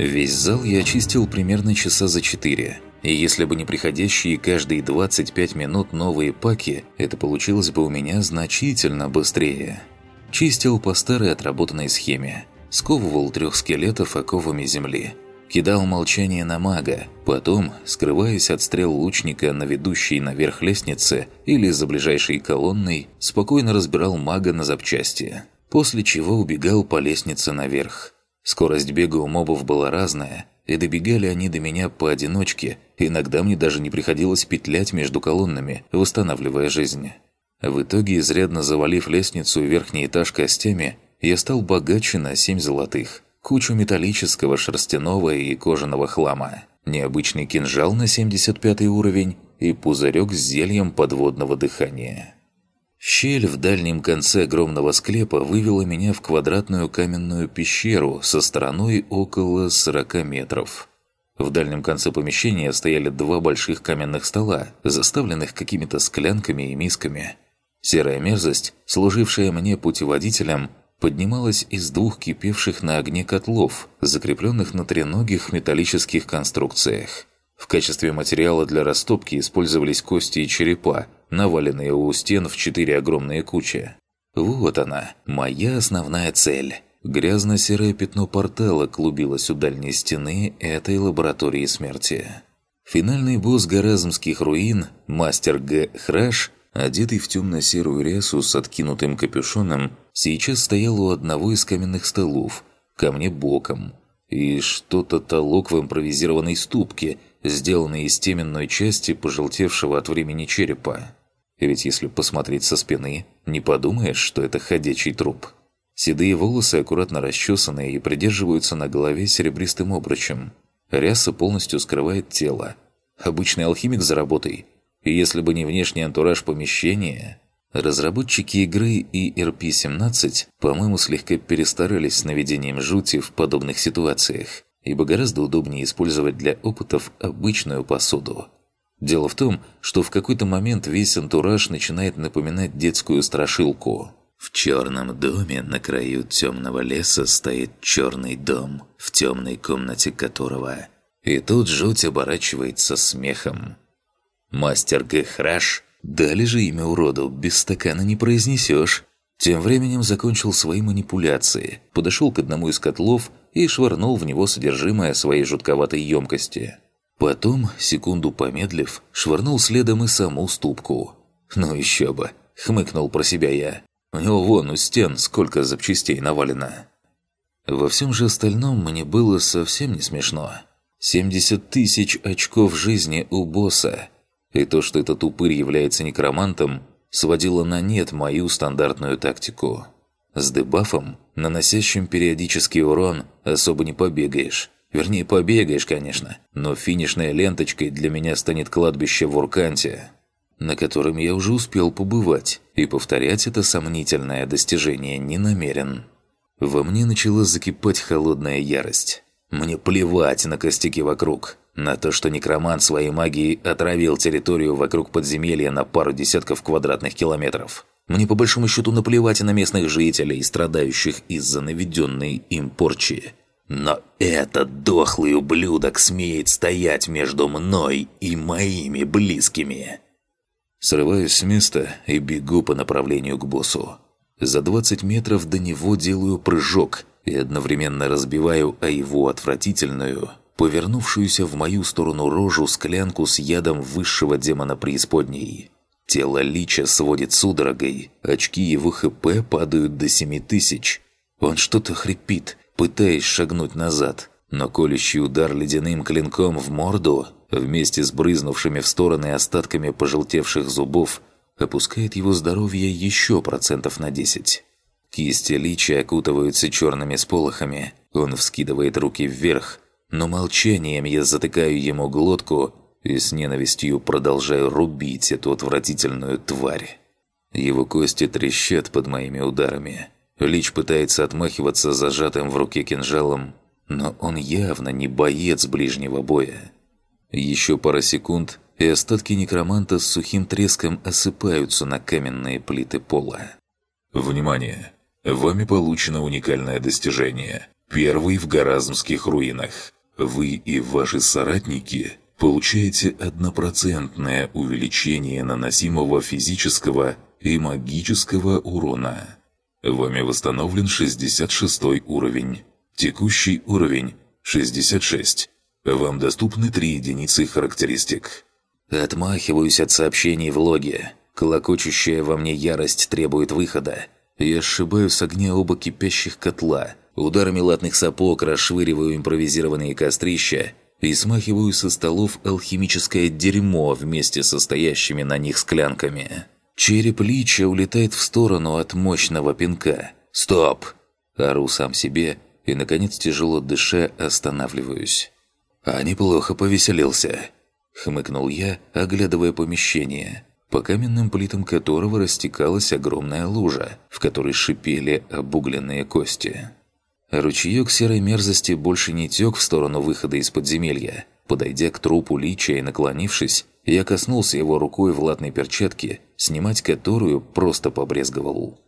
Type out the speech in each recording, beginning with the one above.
Весь зал я очистил примерно часа за четыре. И если бы не приходящие каждые 25 минут новые паки, это получилось бы у меня значительно быстрее. Чистил по старой отработанной схеме. Сковывал трех скелетов оковами земли. Кидал молчание на мага, потом, скрываясь от стрел лучника на ведущей наверх лестнице или за ближайшей колонной, спокойно разбирал мага на запчасти. После чего убегал по лестнице наверх. Скорость бега у мобов была разная, и добегали они до меня поодиночке, иногда мне даже не приходилось петлять между колоннами, восстанавливая жизнь. В итоге, изрядно завалив лестницу и верхний этаж костями, я стал богаче на семь золотых, кучу металлического, шерстяного и кожаного хлама, необычный кинжал на 75 уровень и пузырек с зельем подводного дыхания. Щель в дальнем конце огромного склепа вывела меня в квадратную каменную пещеру со стороной около 40 метров. В дальнем конце помещения стояли два больших каменных стола, заставленных какими-то склянками и мисками. Серая мерзость, служившая мне путеводителем, поднималась из двух кипевших на огне котлов, закрепленных на треногих металлических конструкциях. В качестве материала для растопки использовались кости и черепа, наваленные у стен в четыре огромные кучи. Вот она, моя основная цель. Грязно-серое пятно портала клубилось у дальней стены этой лаборатории смерти. Финальный босс Горазмских руин, мастер Г. Храш, одетый в темно-серую рясу с откинутым капюшоном, сейчас стоял у одного из каменных столов, ко мне боком, и что-то толок в импровизированной ступке, сделанной из теменной части пожелтевшего от времени черепа. Ведь если посмотреть со спины, не подумаешь, что это ходячий труп. Седые волосы аккуратно расчесаны и придерживаются на голове серебристым обручем. Ряса полностью скрывает тело. Обычный алхимик за работой. И если бы не внешний антураж помещения... Разработчики игры и RP-17, по-моему, слегка перестарались с наведением жути в подобных ситуациях, ибо гораздо удобнее использовать для опытов обычную посуду – Дело в том, что в какой-то момент весь антураж начинает напоминать детскую страшилку. В черном доме на краю темного леса стоит черный дом, в темной комнате которого... И тут жуть оборачивается смехом. Мастер Гехраш, дали же имя уроду, без стакана не произнесешь. Тем временем закончил свои манипуляции, подошел к одному из котлов и швырнул в него содержимое своей жутковатой емкости – Потом, секунду помедлив, швырнул следом и саму ступку. «Ну еще бы!» – хмыкнул про себя я. «У него вон у стен сколько запчастей навалено!» Во всем же остальном мне было совсем не смешно. 70 тысяч очков жизни у босса. И то, что этот упырь является некромантом, сводило на нет мою стандартную тактику. С дебафом, наносящим периодический урон, особо не побегаешь. Вернее, побегаешь, конечно, но финишной ленточкой для меня станет кладбище в Урканте, на котором я уже успел побывать, и повторять это сомнительное достижение не намерен. Во мне начала закипать холодная ярость. Мне плевать на костяки вокруг, на то, что некромант своей магией отравил территорию вокруг подземелья на пару десятков квадратных километров. Мне по большому счету наплевать на местных жителей, страдающих из-за наведенной им порчи. Но этот дохлый ублюдок смеет стоять между мной и моими близкими. Срываюсь с места и бегу по направлению к боссу. За 20 метров до него делаю прыжок и одновременно разбиваю о его отвратительную, повернувшуюся в мою сторону рожу склянку с ядом высшего демона преисподней. Тело Лича сводит судорогой, очки его ХП падают до 7000. Он что-то хрипит, пытаясь шагнуть назад, но колющий удар ледяным клинком в морду, вместе с брызнувшими в стороны остатками пожелтевших зубов, опускает его здоровье еще процентов на 10. Кисти лича окутываются черными сполохами, он вскидывает руки вверх, но молчанием я затыкаю ему глотку и с ненавистью продолжаю рубить эту отвратительную тварь. Его кости трещат под моими ударами. Лич пытается отмахиваться зажатым в руке кинжалом, но он явно не боец ближнего боя. Еще пара секунд, и остатки некроманта с сухим треском осыпаются на каменные плиты пола. Внимание! Вами получено уникальное достижение. Первый в Гаразмских руинах. Вы и ваши соратники получаете однопроцентное увеличение наносимого физического и магического урона. Вами восстановлен 66 уровень. Текущий уровень – 66. Вам доступны 3 единицы характеристик. Отмахиваюсь от сообщений в логе. Колокочущая во мне ярость требует выхода. Я сшибаю с огня оба кипящих котла. Ударами латных сапог расшвыриваю импровизированные кострища и смахиваю со столов алхимическое дерьмо вместе со стоящими на них склянками. Череп Лича улетает в сторону от мощного пинка. «Стоп!» Ору сам себе и, наконец, тяжело дыша, останавливаюсь. «А неплохо повеселился», — хмыкнул я, оглядывая помещение, по каменным плитам которого растекалась огромная лужа, в которой шипели обугленные кости. Ручеек серой мерзости больше не тек в сторону выхода из подземелья. Подойдя к трупу Лича и наклонившись, я коснулся его рукой в латной перчатке, снимать которую просто побрезговал.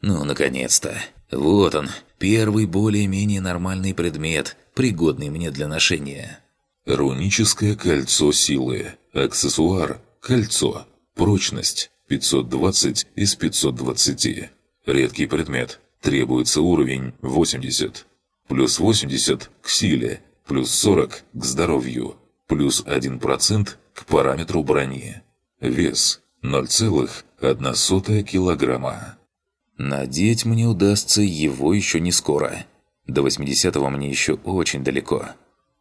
Ну, наконец-то. Вот он, первый более-менее нормальный предмет, пригодный мне для ношения. Руническое кольцо силы. Аксессуар. Кольцо. Прочность. 520 из 520. Редкий предмет. Требуется уровень 80. Плюс 80 к силе. Плюс 40 к здоровью. Плюс 1% к параметру брони. Вес 0,1 килограмма. Надеть мне удастся его еще не скоро. До 80-го мне еще очень далеко.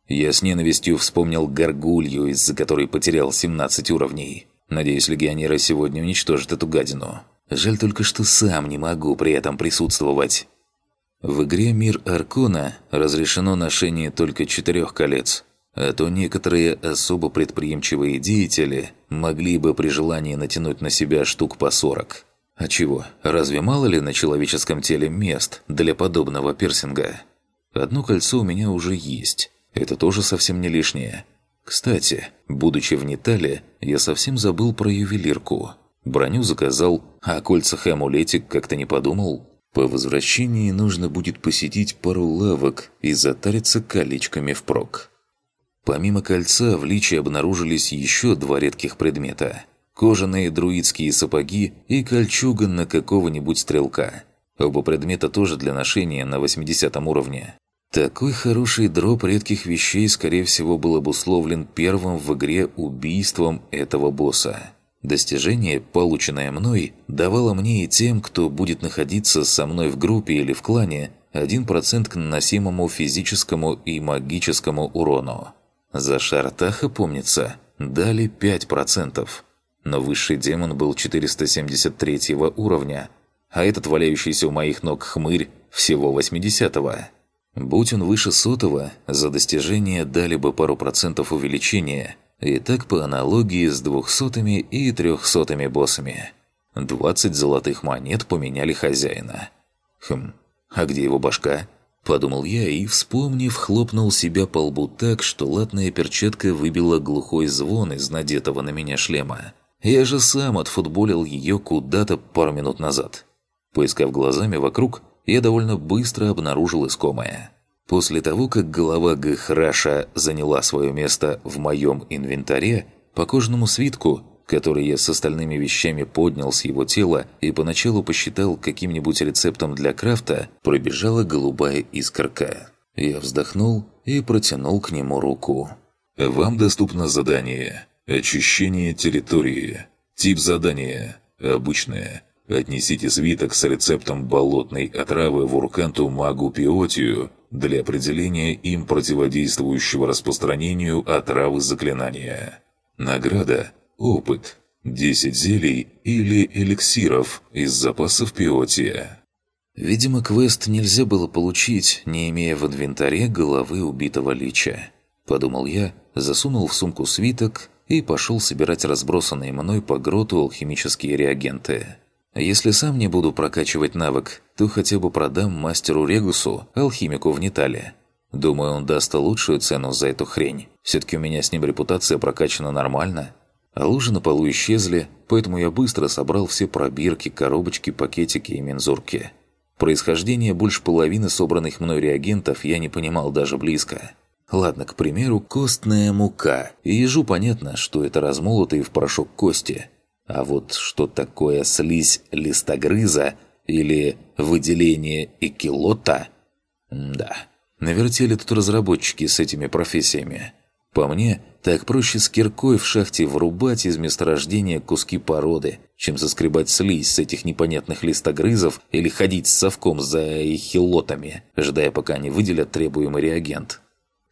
Я с ненавистью вспомнил горгулью, из-за которой потерял 17 уровней. Надеюсь, легионеры сегодня уничтожат эту гадину. Жаль только, что сам не могу при этом присутствовать. В игре «Мир Аркона» разрешено ношение только четырех колец – а то некоторые особо предприимчивые деятели могли бы при желании натянуть на себя штук по 40. А чего, разве мало ли на человеческом теле мест для подобного пирсинга? Одно кольцо у меня уже есть, это тоже совсем не лишнее. Кстати, будучи в Нитале, я совсем забыл про ювелирку. Броню заказал, а о кольцах и амулетик как-то не подумал. По возвращении нужно будет посетить пару лавок и затариться колечками впрок. Помимо кольца в личе обнаружились еще два редких предмета. Кожаные друидские сапоги и кольчуга на какого-нибудь стрелка. Оба предмета тоже для ношения на 80 уровне. Такой хороший дроп редких вещей, скорее всего, был обусловлен первым в игре убийством этого босса. Достижение, полученное мной, давало мне и тем, кто будет находиться со мной в группе или в клане, 1% к наносимому физическому и магическому урону. За Шартаха, помнится, дали 5%. Но высший демон был 473 уровня, а этот валяющийся у моих ног хмырь всего 80-го. Будь он выше сотого, за достижение дали бы пару процентов увеличения, и так по аналогии с двухсотыми и трехсотыми боссами. 20 золотых монет поменяли хозяина. Хм, а где его башка? Подумал я и, вспомнив, хлопнул себя по лбу так, что латная перчатка выбила глухой звон из надетого на меня шлема. Я же сам отфутболил ее куда-то пару минут назад. Поискав глазами вокруг, я довольно быстро обнаружил искомое. После того, как голова Гхраша заняла свое место в моем инвентаре, по кожаному свитку который я с остальными вещами поднял с его тела и поначалу посчитал каким-нибудь рецептом для крафта, пробежала голубая искорка. Я вздохнул и протянул к нему руку. «Вам доступно задание. Очищение территории. Тип задания. Обычное. Отнесите свиток с рецептом болотной отравы в Урканту магу Пиотию для определения им противодействующего распространению отравы заклинания. Награда Опыт. 10 зелий или эликсиров из запасов пиотия. Видимо, квест нельзя было получить, не имея в инвентаре головы убитого лича. Подумал я, засунул в сумку свиток и пошел собирать разбросанные мной по гроту алхимические реагенты. Если сам не буду прокачивать навык, то хотя бы продам мастеру Регусу, алхимику в Нитале. Думаю, он даст лучшую цену за эту хрень. Все-таки у меня с ним репутация прокачана нормально – а лужи на полу исчезли, поэтому я быстро собрал все пробирки, коробочки, пакетики и мензурки. Происхождение больше половины собранных мной реагентов я не понимал даже близко. Ладно, к примеру, костная мука. И ежу понятно, что это размолотые в порошок кости. А вот что такое слизь листогрыза или выделение экилота? Да, навертели тут разработчики с этими профессиями. По мне, так проще с киркой в шахте врубать из месторождения куски породы, чем заскребать слизь с этих непонятных листогрызов или ходить с совком за эхилотами, ожидая пока они выделят требуемый реагент.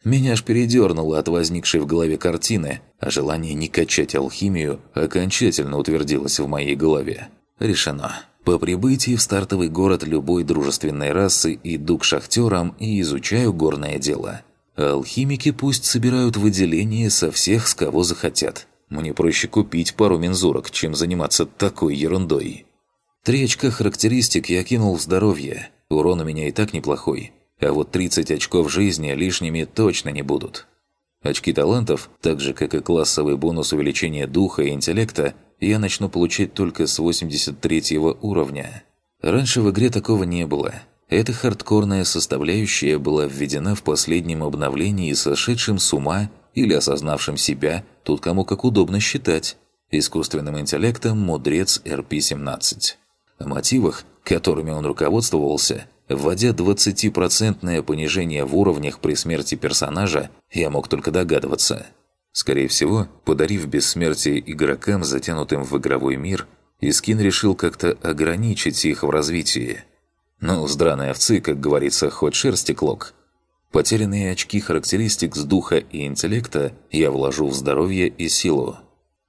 Меня аж передернуло от возникшей в голове картины, а желание не качать алхимию окончательно утвердилось в моей голове. Решено. По прибытии в стартовый город любой дружественной расы иду к шахтерам и изучаю горное дело – алхимики пусть собирают выделение со всех, с кого захотят. Мне проще купить пару мензурок, чем заниматься такой ерундой. Три очка характеристик я кинул в здоровье. Урон у меня и так неплохой. А вот 30 очков жизни лишними точно не будут. Очки талантов, так же как и классовый бонус увеличения духа и интеллекта, я начну получать только с 83 уровня. Раньше в игре такого не было – эта хардкорная составляющая была введена в последнем обновлении сошедшим с ума или осознавшим себя, тут кому как удобно считать, искусственным интеллектом мудрец РП-17. О мотивах, которыми он руководствовался, вводя 20% понижение в уровнях при смерти персонажа, я мог только догадываться. Скорее всего, подарив бессмертие игрокам, затянутым в игровой мир, Искин решил как-то ограничить их в развитии – ну, с драной овцы, как говорится, хоть шерсти клок. Потерянные очки характеристик с духа и интеллекта я вложу в здоровье и силу.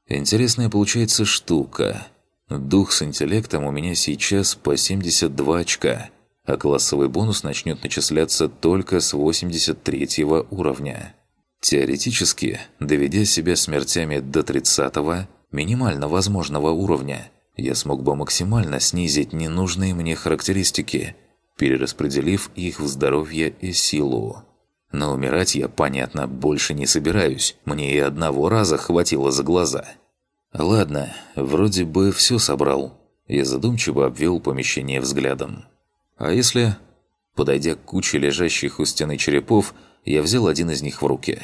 Интересная получается штука. Дух с интеллектом у меня сейчас по 72 очка, а классовый бонус начнет начисляться только с 83 уровня. Теоретически, доведя себя смертями до 30 минимально возможного уровня – я смог бы максимально снизить ненужные мне характеристики, перераспределив их в здоровье и силу. Но умирать я, понятно, больше не собираюсь, мне и одного раза хватило за глаза. Ладно, вроде бы все собрал. Я задумчиво обвел помещение взглядом. А если... Подойдя к куче лежащих у стены черепов, я взял один из них в руки.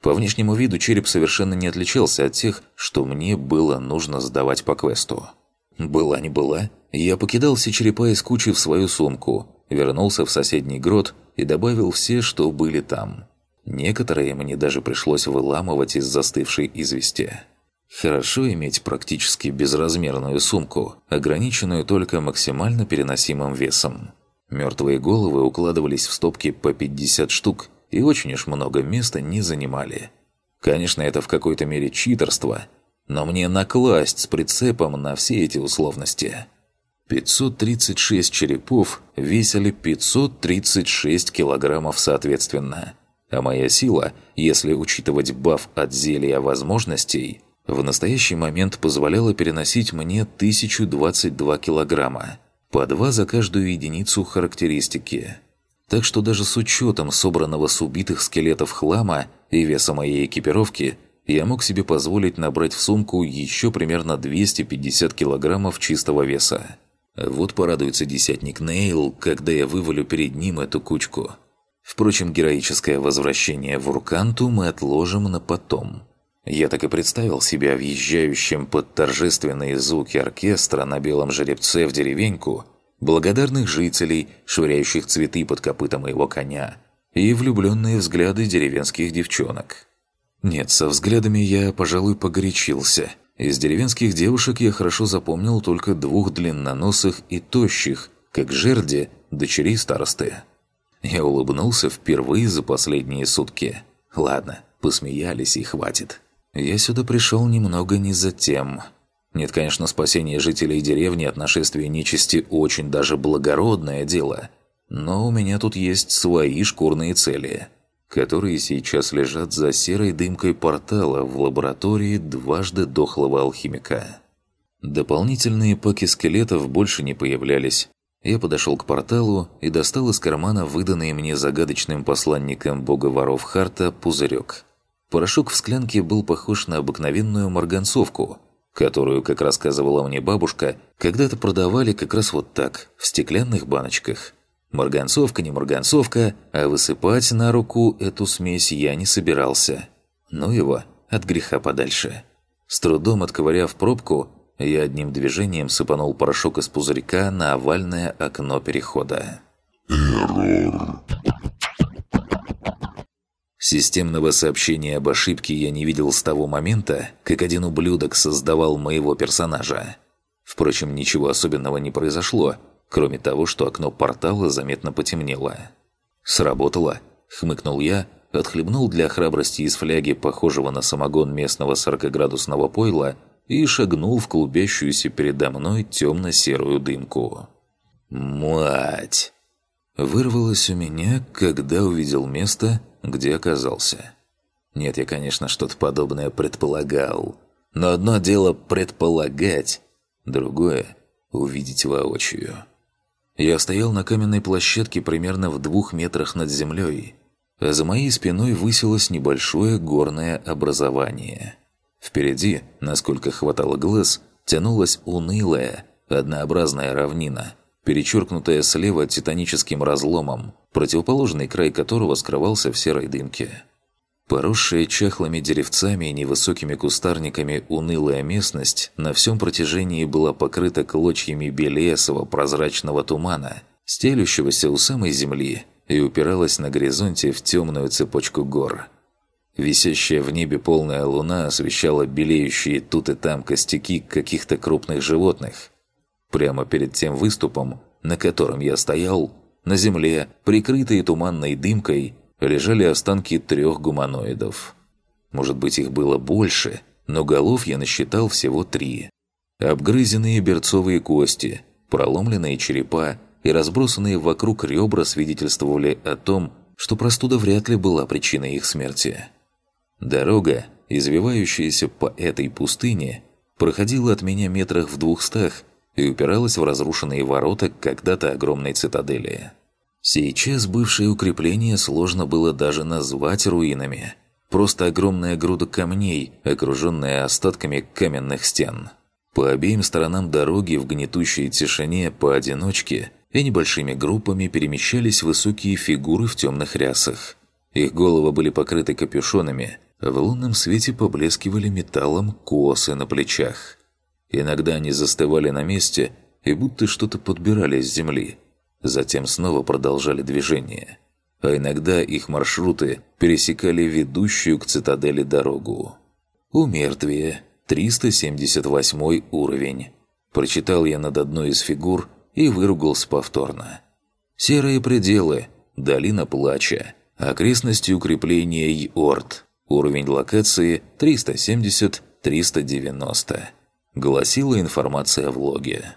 По внешнему виду череп совершенно не отличался от тех, что мне было нужно сдавать по квесту. Была не была, я покидал все черепа из кучи в свою сумку, вернулся в соседний грот и добавил все, что были там. Некоторые мне даже пришлось выламывать из застывшей извести. Хорошо иметь практически безразмерную сумку, ограниченную только максимально переносимым весом. Мертвые головы укладывались в стопки по 50 штук и очень уж много места не занимали. Конечно, это в какой-то мере читерство – но мне накласть с прицепом на все эти условности. 536 черепов весили 536 килограммов соответственно. А моя сила, если учитывать баф от зелья возможностей, в настоящий момент позволяла переносить мне 1022 килограмма, по два за каждую единицу характеристики. Так что даже с учетом собранного с убитых скелетов хлама и веса моей экипировки – я мог себе позволить набрать в сумку еще примерно 250 килограммов чистого веса. Вот порадуется десятник Нейл, когда я вывалю перед ним эту кучку. Впрочем, героическое возвращение в Урканту мы отложим на потом. Я так и представил себя въезжающим под торжественные звуки оркестра на белом жеребце в деревеньку, благодарных жителей, швыряющих цветы под копытом моего коня, и влюбленные взгляды деревенских девчонок. Нет, со взглядами я, пожалуй, погорячился. Из деревенских девушек я хорошо запомнил только двух длинноносых и тощих, как жерди, дочерей старосты. Я улыбнулся впервые за последние сутки. Ладно, посмеялись и хватит. Я сюда пришел немного не за тем. Нет, конечно, спасение жителей деревни от нашествия нечисти очень даже благородное дело. Но у меня тут есть свои шкурные цели – которые сейчас лежат за серой дымкой портала в лаборатории дважды дохлого алхимика. Дополнительные паки скелетов больше не появлялись. Я подошел к порталу и достал из кармана выданный мне загадочным посланником бога воров Харта пузырек. Порошок в склянке был похож на обыкновенную марганцовку. которую, как рассказывала мне бабушка, когда-то продавали как раз вот так, в стеклянных баночках. Марганцовка не марганцовка, а высыпать на руку эту смесь я не собирался. Ну его, от греха подальше. С трудом отковыряв пробку, я одним движением сыпанул порошок из пузырька на овальное окно перехода. «Эррор!» Системного сообщения об ошибке я не видел с того момента, как один ублюдок создавал моего персонажа. Впрочем, ничего особенного не произошло, кроме того, что окно портала заметно потемнело. «Сработало», — хмыкнул я, отхлебнул для храбрости из фляги, похожего на самогон местного 40-градусного пойла, и шагнул в клубящуюся передо мной темно-серую дымку. «Мать!» Вырвалось у меня, когда увидел место, где оказался. Нет, я, конечно, что-то подобное предполагал. Но одно дело предполагать, другое – увидеть воочию. Я стоял на каменной площадке примерно в двух метрах над землей, а за моей спиной высилось небольшое горное образование. Впереди, насколько хватало глаз, тянулась унылая, однообразная равнина – перечеркнутая слева титаническим разломом, противоположный край которого скрывался в серой дымке. Поросшая чахлыми деревцами и невысокими кустарниками унылая местность на всем протяжении была покрыта клочьями белесого прозрачного тумана, стелющегося у самой земли и упиралась на горизонте в темную цепочку гор. Висящая в небе полная луна освещала белеющие тут и там костяки каких-то крупных животных, Прямо перед тем выступом, на котором я стоял, на земле, прикрытые туманной дымкой, лежали останки трех гуманоидов. Может быть, их было больше, но голов я насчитал всего три. Обгрызенные берцовые кости, проломленные черепа и разбросанные вокруг ребра свидетельствовали о том, что простуда вряд ли была причиной их смерти. Дорога, извивающаяся по этой пустыне, проходила от меня метрах в двухстах и упиралась в разрушенные ворота когда-то огромной цитадели. Сейчас бывшее укрепление сложно было даже назвать руинами. Просто огромная груда камней, окруженная остатками каменных стен. По обеим сторонам дороги в гнетущей тишине поодиночке и небольшими группами перемещались высокие фигуры в темных рясах. Их головы были покрыты капюшонами, а в лунном свете поблескивали металлом косы на плечах – Иногда они застывали на месте и будто что-то подбирали с земли. Затем снова продолжали движение. А иногда их маршруты пересекали ведущую к цитадели дорогу. «Умертвие. 378 уровень». Прочитал я над одной из фигур и выругался повторно. «Серые пределы. Долина Плача. Окрестности укрепления Йорт. Уровень локации 370-390» гласила информация в логе.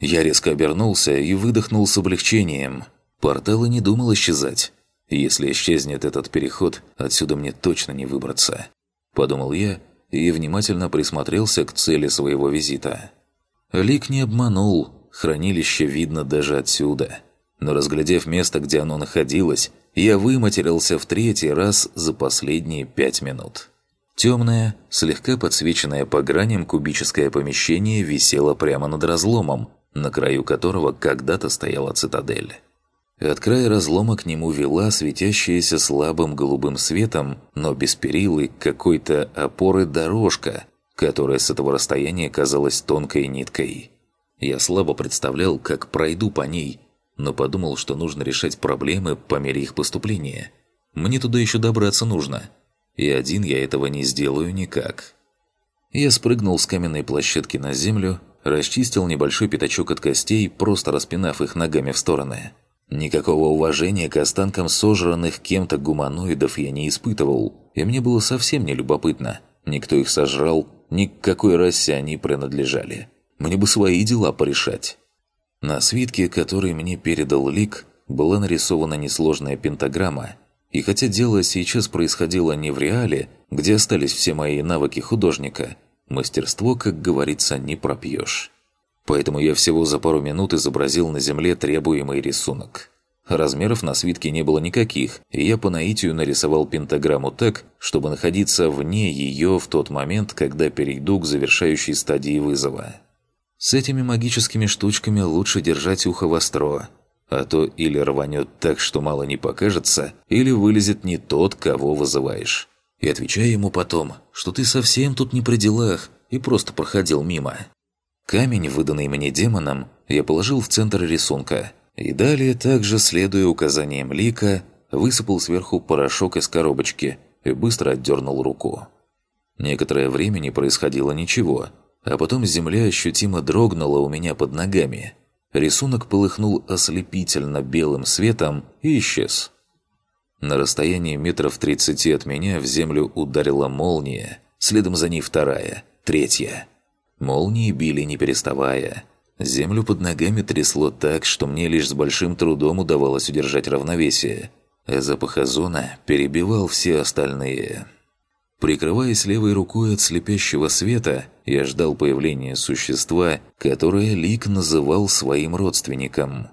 Я резко обернулся и выдохнул с облегчением. Портал и не думал исчезать. Если исчезнет этот переход, отсюда мне точно не выбраться. Подумал я и внимательно присмотрелся к цели своего визита. Лик не обманул, хранилище видно даже отсюда. Но разглядев место, где оно находилось, я выматерился в третий раз за последние пять минут. Темное, слегка подсвеченное по граням кубическое помещение висело прямо над разломом, на краю которого когда-то стояла цитадель. От края разлома к нему вела светящаяся слабым голубым светом, но без перилы какой-то опоры дорожка, которая с этого расстояния казалась тонкой ниткой. Я слабо представлял, как пройду по ней, но подумал, что нужно решать проблемы по мере их поступления. Мне туда еще добраться нужно – и один я этого не сделаю никак. Я спрыгнул с каменной площадки на землю, расчистил небольшой пятачок от костей, просто распинав их ногами в стороны. Никакого уважения к останкам сожранных кем-то гуманоидов я не испытывал, и мне было совсем не любопытно. Никто их сожрал, ни к какой расе они принадлежали. Мне бы свои дела порешать. На свитке, который мне передал Лик, была нарисована несложная пентаграмма, и хотя дело сейчас происходило не в реале, где остались все мои навыки художника, мастерство, как говорится, не пропьешь. Поэтому я всего за пару минут изобразил на земле требуемый рисунок. Размеров на свитке не было никаких, и я по наитию нарисовал пентаграмму так, чтобы находиться вне ее в тот момент, когда перейду к завершающей стадии вызова. С этими магическими штучками лучше держать ухо востро, а то или рванет так, что мало не покажется, или вылезет не тот, кого вызываешь. И отвечай ему потом, что ты совсем тут не при делах и просто проходил мимо. Камень, выданный мне демоном, я положил в центр рисунка – и далее, также следуя указаниям Лика, высыпал сверху порошок из коробочки и быстро отдернул руку. Некоторое время не происходило ничего, а потом земля ощутимо дрогнула у меня под ногами. Рисунок полыхнул ослепительно белым светом и исчез. На расстоянии метров тридцати от меня в землю ударила молния, следом за ней вторая, третья. Молнии били не переставая, Землю под ногами трясло так, что мне лишь с большим трудом удавалось удержать равновесие, а запах озона перебивал все остальные. Прикрываясь левой рукой от слепящего света, я ждал появления существа, которое Лик называл своим родственником.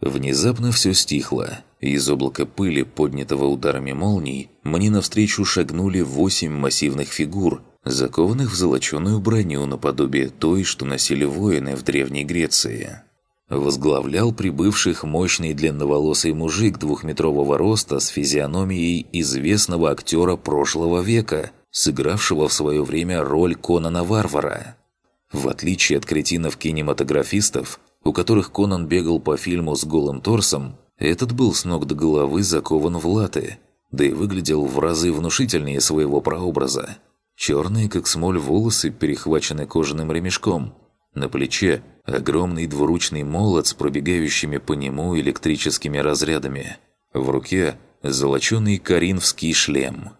Внезапно все стихло. Из облака пыли, поднятого ударами молний, мне навстречу шагнули восемь массивных фигур, закованных в золоченую броню наподобие той, что носили воины в Древней Греции. Возглавлял прибывших мощный длинноволосый мужик двухметрового роста с физиономией известного актера прошлого века, сыгравшего в свое время роль Конана Варвара. В отличие от кретинов-кинематографистов, у которых Конан бегал по фильму с голым торсом, этот был с ног до головы закован в латы, да и выглядел в разы внушительнее своего прообраза. Черные, как смоль, волосы перехвачены кожаным ремешком. На плече огромный двуручный молот с пробегающими по нему электрическими разрядами. В руке золоченый коринфский шлем.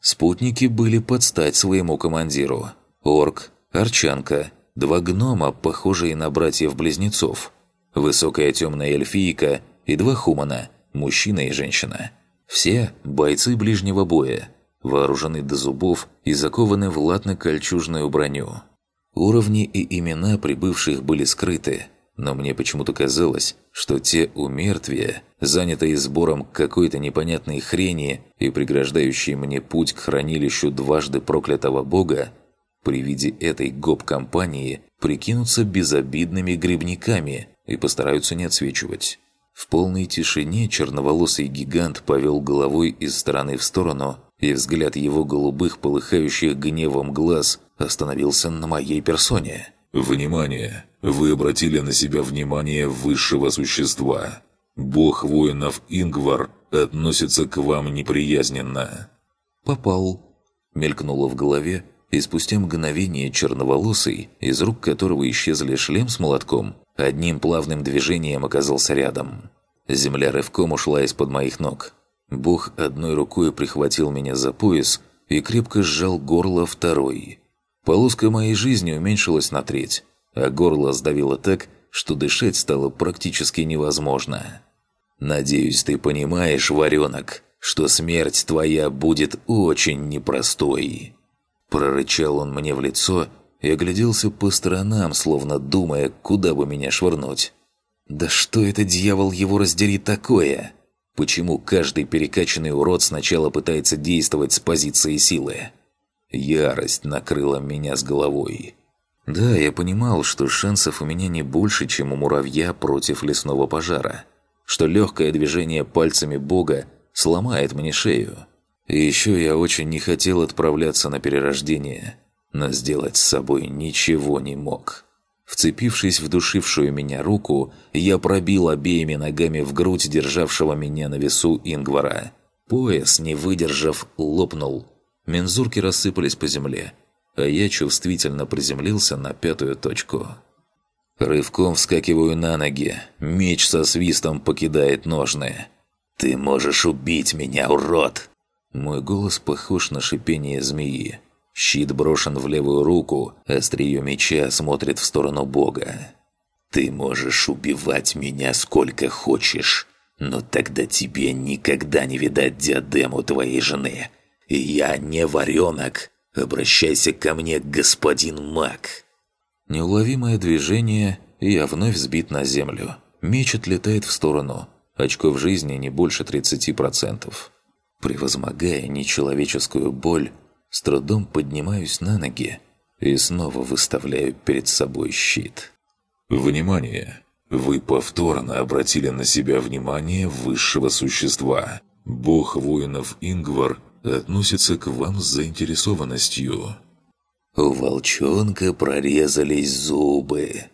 Спутники были под стать своему командиру. Орк, арчанка, два гнома, похожие на братьев-близнецов. Высокая темная эльфийка и два хумана, мужчина и женщина. Все бойцы ближнего боя – вооружены до зубов и закованы в латно-кольчужную броню. Уровни и имена прибывших были скрыты, но мне почему-то казалось, что те умертвия, занятые сбором какой-то непонятной хрени и преграждающие мне путь к хранилищу дважды проклятого бога, при виде этой гоп-компании прикинутся безобидными грибниками и постараются не отсвечивать. В полной тишине черноволосый гигант повел головой из стороны в сторону, и взгляд его голубых, полыхающих гневом глаз остановился на моей персоне. «Внимание! Вы обратили на себя внимание высшего существа. Бог воинов Ингвар относится к вам неприязненно». «Попал», — мелькнуло в голове, и спустя мгновение черноволосый, из рук которого исчезли шлем с молотком, одним плавным движением оказался рядом. Земля рывком ушла из-под моих ног. Бог одной рукой прихватил меня за пояс и крепко сжал горло второй. Полоска моей жизни уменьшилась на треть, а горло сдавило так, что дышать стало практически невозможно. «Надеюсь, ты понимаешь, варенок, что смерть твоя будет очень непростой». Прорычал он мне в лицо и огляделся по сторонам, словно думая, куда бы меня швырнуть. «Да что это, дьявол, его раздери такое?» Почему каждый перекачанный урод сначала пытается действовать с позиции силы? Ярость накрыла меня с головой. Да, я понимал, что шансов у меня не больше, чем у муравья против лесного пожара. Что легкое движение пальцами бога сломает мне шею. И еще я очень не хотел отправляться на перерождение, но сделать с собой ничего не мог. Вцепившись в душившую меня руку, я пробил обеими ногами в грудь державшего меня на весу Ингвара. Пояс, не выдержав, лопнул. Мензурки рассыпались по земле, а я чувствительно приземлился на пятую точку. Рывком вскакиваю на ноги, меч со свистом покидает ножны. «Ты можешь убить меня, урод!» Мой голос похож на шипение змеи. Щит брошен в левую руку, острие меча смотрит в сторону Бога. «Ты можешь убивать меня сколько хочешь, но тогда тебе никогда не видать диадему твоей жены. Я не варенок. Обращайся ко мне, господин маг». Неуловимое движение, и я вновь сбит на землю. Меч отлетает в сторону. очков жизни не больше 30%. Превозмогая нечеловеческую боль, с трудом поднимаюсь на ноги и снова выставляю перед собой щит. Внимание! Вы повторно обратили на себя внимание высшего существа. Бог воинов Ингвар относится к вам с заинтересованностью. У волчонка прорезались зубы.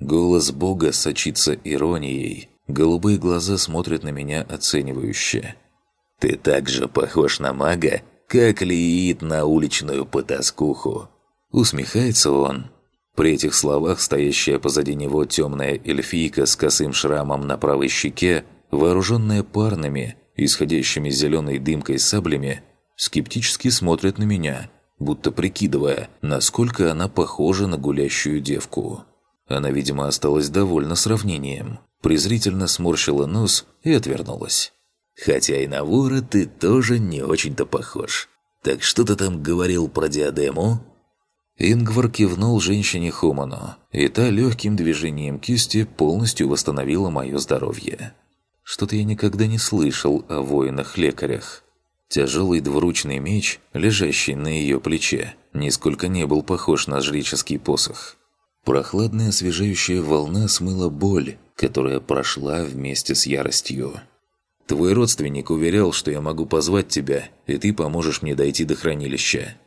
Голос бога сочится иронией. Голубые глаза смотрят на меня оценивающе. «Ты так же похож на мага, как Лиит на уличную потаскуху». Усмехается он. При этих словах стоящая позади него темная эльфийка с косым шрамом на правой щеке, вооруженная парными, исходящими зеленой дымкой саблями, скептически смотрит на меня – будто прикидывая, насколько она похожа на гулящую девку. Она, видимо, осталась довольна сравнением, презрительно сморщила нос и отвернулась. «Хотя и на вора ты тоже не очень-то похож. Так что ты там говорил про диадему?» Ингвар кивнул женщине Хуману, и та легким движением кисти полностью восстановила мое здоровье. Что-то я никогда не слышал о воинах-лекарях. Тяжелый двуручный меч, лежащий на ее плече, нисколько не был похож на жреческий посох. Прохладная освежающая волна смыла боль, которая прошла вместе с яростью. «Твой родственник уверял, что я могу позвать тебя, и ты поможешь мне дойти до хранилища».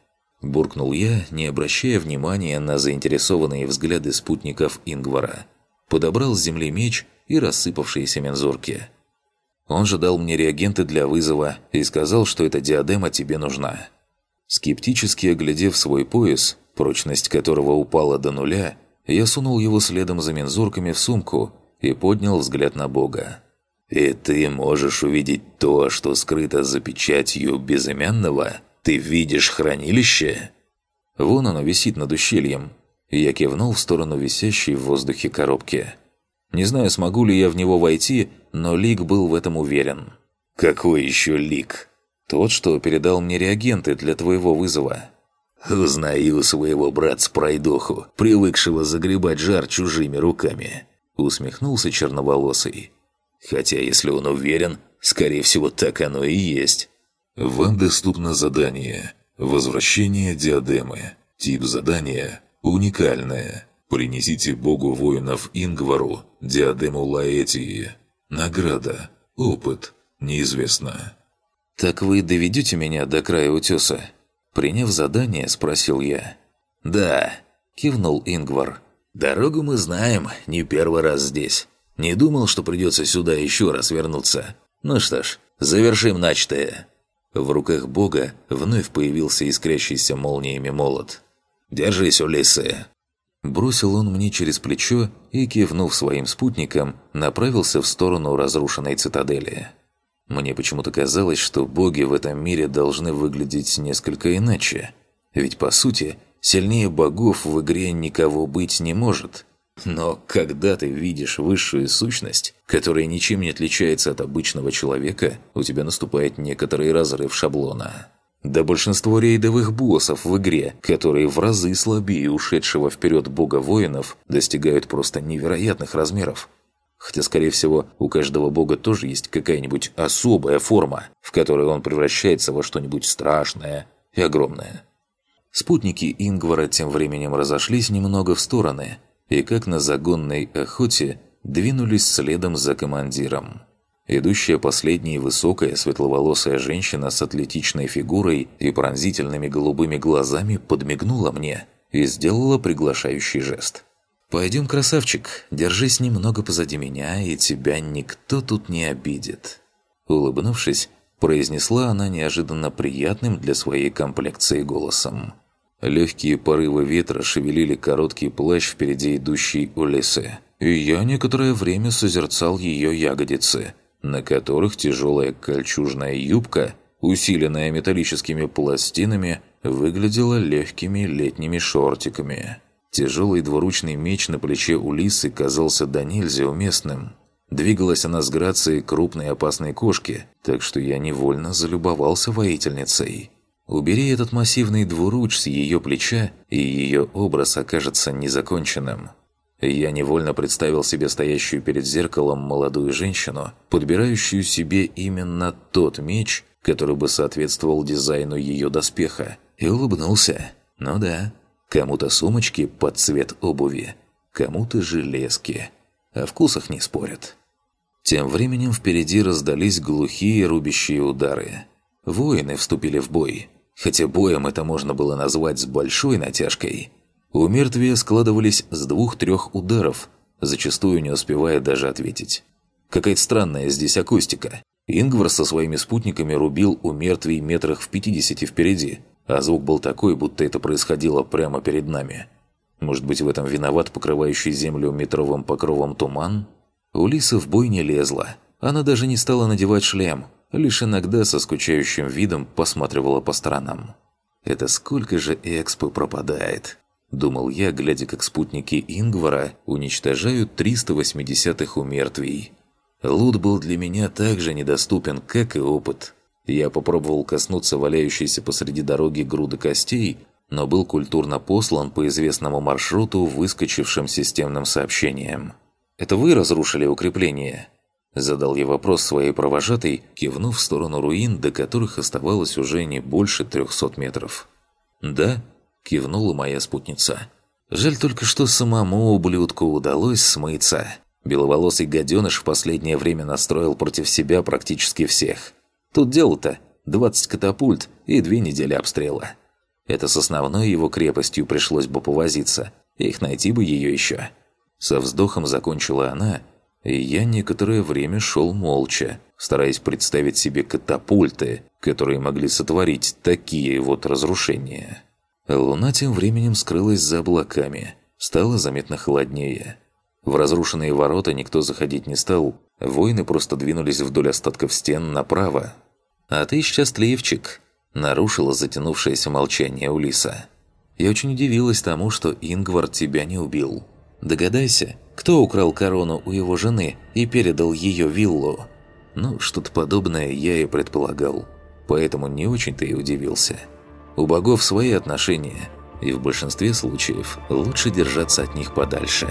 Буркнул я, не обращая внимания на заинтересованные взгляды спутников Ингвара. Подобрал с земли меч и рассыпавшиеся мензурки – он же дал мне реагенты для вызова и сказал, что эта диадема тебе нужна. Скептически оглядев свой пояс, прочность которого упала до нуля, я сунул его следом за мензурками в сумку и поднял взгляд на Бога. «И ты можешь увидеть то, что скрыто за печатью безымянного? Ты видишь хранилище?» Вон оно висит над ущельем. Я кивнул в сторону висящей в воздухе коробки. Не знаю, смогу ли я в него войти, но Лик был в этом уверен. «Какой еще Лик?» «Тот, что передал мне реагенты для твоего вызова». «Узнаю своего братца-пройдоху, привыкшего загребать жар чужими руками», усмехнулся черноволосый. «Хотя, если он уверен, скорее всего, так оно и есть». «Вам доступно задание «Возвращение диадемы». Тип задания «Уникальное». Принесите богу воинов Ингвару диадему Лаэтии. Награда. Опыт. Неизвестно. «Так вы доведете меня до края утеса?» Приняв задание, спросил я. «Да», – кивнул Ингвар. «Дорогу мы знаем, не первый раз здесь. Не думал, что придется сюда еще раз вернуться. Ну что ж, завершим начатое». В руках бога вновь появился искрящийся молниями молот. «Держись, Улиссы!» Бросил он мне через плечо и, кивнув своим спутникам, направился в сторону разрушенной цитадели. Мне почему-то казалось, что боги в этом мире должны выглядеть несколько иначе. Ведь, по сути, сильнее богов в игре никого быть не может. Но когда ты видишь высшую сущность, которая ничем не отличается от обычного человека, у тебя наступает некоторый разрыв шаблона. Да большинство рейдовых боссов в игре, которые в разы слабее ушедшего вперед бога воинов, достигают просто невероятных размеров. Хотя, скорее всего, у каждого бога тоже есть какая-нибудь особая форма, в которой он превращается во что-нибудь страшное и огромное. Спутники Ингвара тем временем разошлись немного в стороны, и как на загонной охоте двинулись следом за командиром. Идущая последней высокая светловолосая женщина с атлетичной фигурой и пронзительными голубыми глазами подмигнула мне и сделала приглашающий жест. «Пойдем, красавчик, держись немного позади меня, и тебя никто тут не обидит». Улыбнувшись, произнесла она неожиданно приятным для своей комплекции голосом. Легкие порывы ветра шевелили короткий плащ впереди идущей Улисы, и я некоторое время созерцал ее ягодицы – на которых тяжелая кольчужная юбка, усиленная металлическими пластинами, выглядела легкими летними шортиками. Тяжелый двуручный меч на плече Улисы казался до нельзя уместным. Двигалась она с грацией крупной опасной кошки, так что я невольно залюбовался воительницей. Убери этот массивный двуруч с ее плеча, и ее образ окажется незаконченным. Я невольно представил себе стоящую перед зеркалом молодую женщину, подбирающую себе именно тот меч, который бы соответствовал дизайну ее доспеха, и улыбнулся. Ну да, кому-то сумочки под цвет обуви, кому-то железки. О вкусах не спорят. Тем временем впереди раздались глухие рубящие удары. Воины вступили в бой, хотя боем это можно было назвать с большой натяжкой – у мертвия складывались с двух-трех ударов, зачастую не успевая даже ответить. Какая-то странная здесь акустика. Ингвар со своими спутниками рубил у мертвей метрах в 50 впереди, а звук был такой, будто это происходило прямо перед нами. Может быть, в этом виноват покрывающий землю метровым покровом туман? Улиса в бой не лезла. Она даже не стала надевать шлем, лишь иногда со скучающим видом посматривала по сторонам. Это сколько же экспо пропадает. Думал я, глядя, как спутники Ингвара уничтожают 380-х у мертвей. Лут был для меня так же недоступен, как и опыт. Я попробовал коснуться валяющейся посреди дороги груды костей, но был культурно послан по известному маршруту выскочившим системным сообщением. «Это вы разрушили укрепление?» Задал я вопрос своей провожатой, кивнув в сторону руин, до которых оставалось уже не больше 300 метров. «Да?» Кивнула моя спутница. Жаль только, что самому ублюдку удалось смыться. Беловолосый гаденыш в последнее время настроил против себя практически всех. Тут дело-то 20 катапульт и две недели обстрела. Это с основной его крепостью пришлось бы повозиться. Их найти бы ее еще. Со вздохом закончила она, и я некоторое время шел молча, стараясь представить себе катапульты, которые могли сотворить такие вот разрушения. Луна тем временем скрылась за облаками. Стало заметно холоднее. В разрушенные ворота никто заходить не стал. Воины просто двинулись вдоль остатков стен направо. «А ты счастливчик!» – нарушила затянувшееся молчание Улиса. «Я очень удивилась тому, что Ингвар тебя не убил. Догадайся, кто украл корону у его жены и передал ее виллу?» Ну, что-то подобное я и предполагал. Поэтому не очень-то и удивился. У богов свои отношения, и в большинстве случаев лучше держаться от них подальше.